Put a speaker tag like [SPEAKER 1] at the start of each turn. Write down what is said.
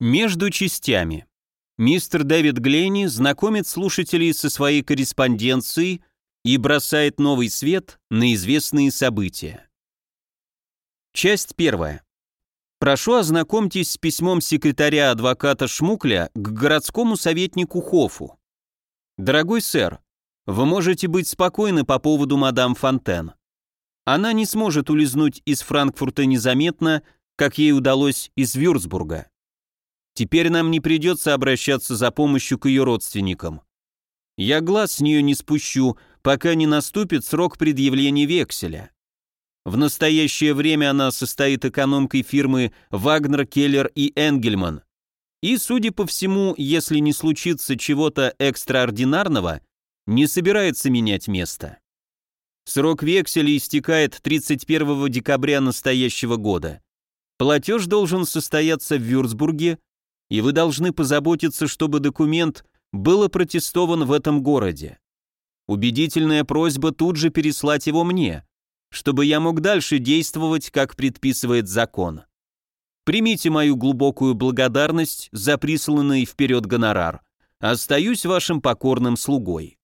[SPEAKER 1] Между частями. Мистер Дэвид Гленни знакомит слушателей со своей корреспонденцией и бросает новый свет на известные события. Часть первая. Прошу ознакомьтесь с письмом секретаря адвоката Шмукля к городскому советнику Хофу. Дорогой сэр, вы можете быть спокойны по поводу мадам Фонтен. Она не сможет улизнуть из Франкфурта незаметно, как ей удалось из Вюрцбурга. Теперь нам не придется обращаться за помощью к ее родственникам. Я глаз с нее не спущу, пока не наступит срок предъявления векселя. В настоящее время она состоит экономкой фирмы Вагнер, Келлер и Энгельман. И, судя по всему, если не случится чего-то экстраординарного, не собирается менять место. Срок векселя истекает 31 декабря настоящего года. Платеж должен состояться в Вюрцбурге, и вы должны позаботиться, чтобы документ был опротестован в этом городе. Убедительная просьба тут же переслать его мне, чтобы я мог дальше действовать, как предписывает закон. Примите мою глубокую благодарность за присланный вперед гонорар. Остаюсь вашим покорным слугой.